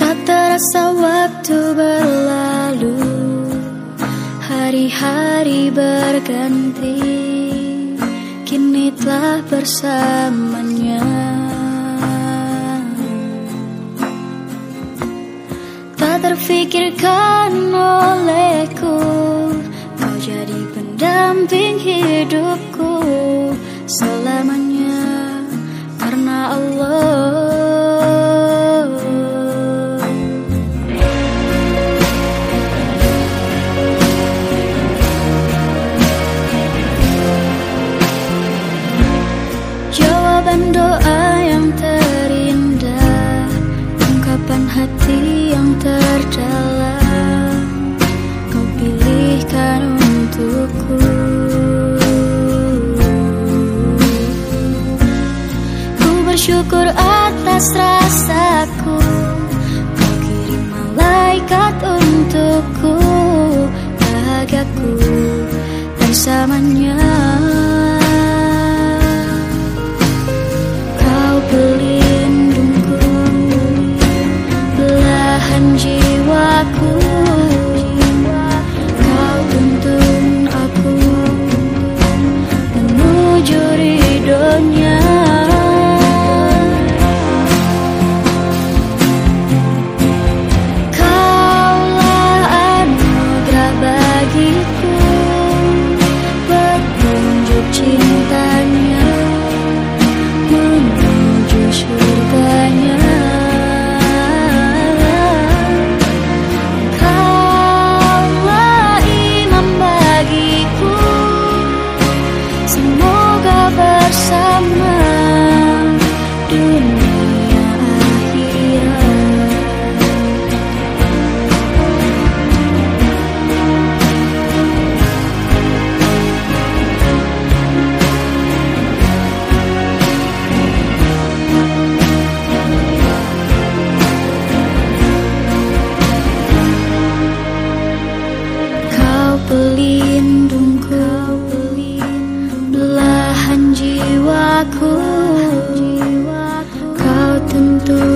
Tak terasa waktu berlalu Hari-hari berganti Kini telah bersamanya. Tak terfikirkan olehku pendamping hidupku Selamanya Karena Allah atas rasaku Kau kirim malaikat untukku Bahagiaku bersamanya pelindungku belahan jiwaku. Kau tentu